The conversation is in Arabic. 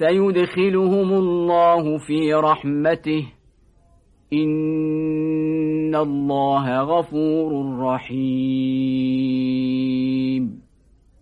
سيدخلهم الله في رحمته. إن الله غفور رحيم.